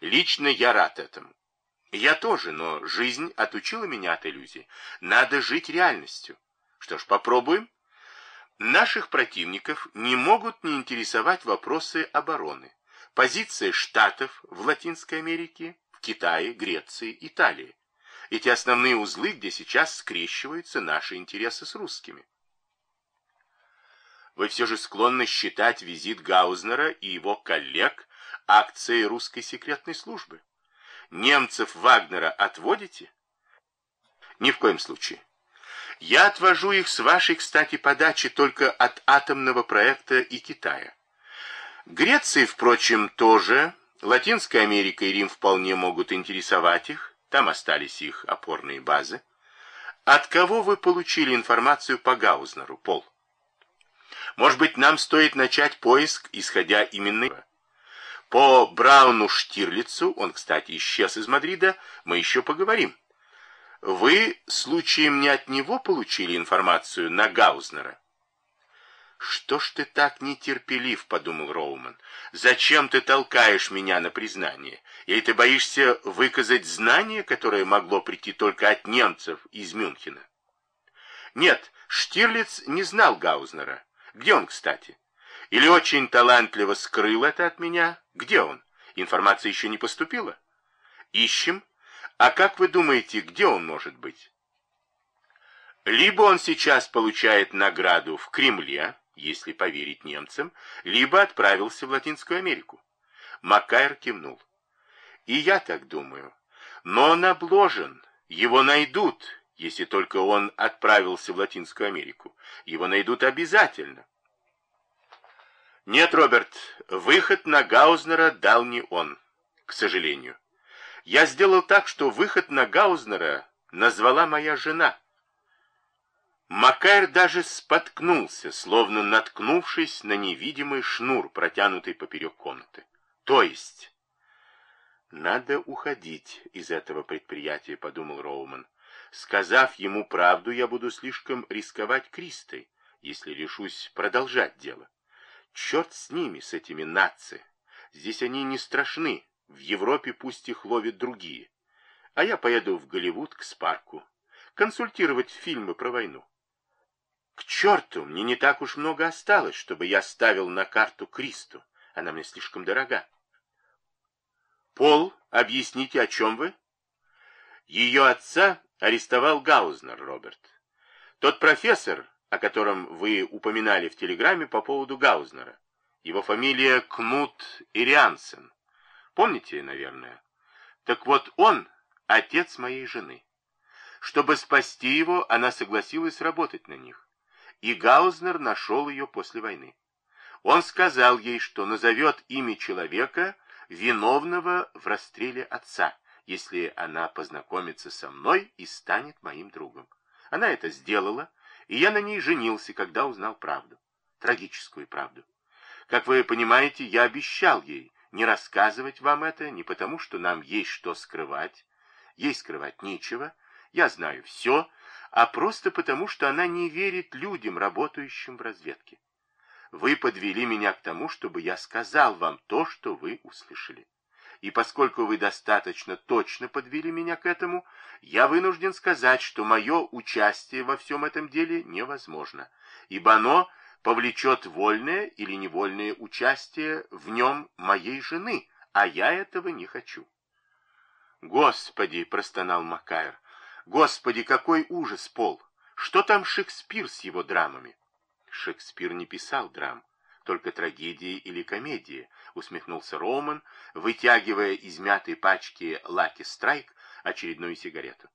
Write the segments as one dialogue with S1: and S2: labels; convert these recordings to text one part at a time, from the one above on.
S1: Лично я рад этому. Я тоже, но жизнь отучила меня от иллюзий. Надо жить реальностью. Что ж, попробуем. Наших противников не могут не интересовать вопросы обороны. Позиция штатов в Латинской Америке, в Китае, Греции, Италии. Эти основные узлы, где сейчас скрещиваются наши интересы с русскими. Вы все же склонны считать визит Гаузнера и его коллег акцией русской секретной службы. Немцев Вагнера отводите? Ни в коем случае. Я отвожу их с вашей, кстати, подачи только от атомного проекта и Китая. Греции, впрочем, тоже. Латинская Америка и Рим вполне могут интересовать их. Там остались их опорные базы. От кого вы получили информацию по Гаузнеру, Пол? Может быть, нам стоит начать поиск, исходя именно... По Брауну Штирлицу, он, кстати, исчез из Мадрида, мы еще поговорим. Вы, случаем, не от него получили информацию на Гаузнера? «Что ж ты так нетерпелив?» — подумал Роуман. «Зачем ты толкаешь меня на признание? Или ты боишься выказать знание, которое могло прийти только от немцев из Мюнхена?» «Нет, Штирлиц не знал Гаузнера. Где он, кстати? Или очень талантливо скрыл это от меня? Где он? Информация еще не поступила? Ищем. А как вы думаете, где он может быть? Либо он сейчас получает награду в Кремле, если поверить немцам, либо отправился в Латинскую Америку. Макайр кивнул. И я так думаю. Но он обложен, его найдут, если только он отправился в Латинскую Америку. Его найдут обязательно. Нет, Роберт, выход на Гаузнера дал не он, к сожалению. Я сделал так, что выход на Гаузнера назвала моя жена. Макайр даже споткнулся, словно наткнувшись на невидимый шнур, протянутый поперек комнаты. То есть... «Надо уходить из этого предприятия», — подумал Роуман. «Сказав ему правду, я буду слишком рисковать Кристой, если решусь продолжать дело. Черт с ними, с этими наци. Здесь они не страшны. В Европе пусть их ловят другие. А я поеду в Голливуд к Спарку. Консультировать фильмы про войну. К черту, мне не так уж много осталось, чтобы я ставил на карту Кристу. Она мне слишком дорога. Пол, объясните, о чем вы? Ее отца арестовал Гаузнер, Роберт. Тот профессор, о котором вы упоминали в телеграмме по поводу Гаузнера. Его фамилия Кнут Ириансен. Помните, наверное? Так вот он отец моей жены. Чтобы спасти его, она согласилась работать на них. И Гаузнер нашел ее после войны. Он сказал ей, что назовет имя человека, виновного в расстреле отца, если она познакомится со мной и станет моим другом. Она это сделала, и я на ней женился, когда узнал правду. Трагическую правду. Как вы понимаете, я обещал ей не рассказывать вам это, не потому, что нам есть что скрывать. Ей скрывать нечего, я знаю все, а просто потому, что она не верит людям, работающим в разведке. Вы подвели меня к тому, чтобы я сказал вам то, что вы услышали. И поскольку вы достаточно точно подвели меня к этому, я вынужден сказать, что мое участие во всем этом деле невозможно, ибо оно повлечет вольное или невольное участие в нем моей жены, а я этого не хочу. «Господи!» — простонал Макайр. «Господи, какой ужас, Пол! Что там Шекспир с его драмами?» Шекспир не писал драм только трагедии или комедии, усмехнулся Роман, вытягивая из мятой пачки Лаки Страйк очередную сигарету.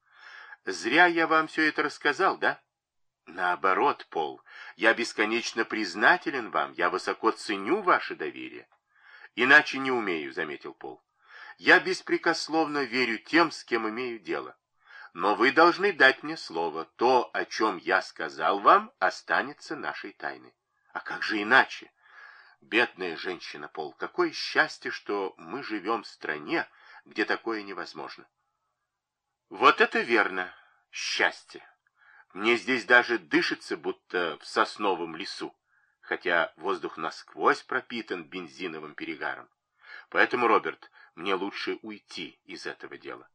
S1: Зря я вам все это рассказал, да? Наоборот, Пол, я бесконечно признателен вам, я высоко ценю ваше доверие. Иначе не умею, заметил Пол. Я беспрекословно верю тем, с кем имею дело. Но вы должны дать мне слово. То, о чем я сказал вам, останется нашей тайной. А как же иначе? Бедная женщина, Пол, какое счастье, что мы живем в стране, где такое невозможно. Вот это верно, счастье. Мне здесь даже дышится, будто в сосновом лесу, хотя воздух насквозь пропитан бензиновым перегаром. Поэтому, Роберт, Мне лучше уйти из этого дела.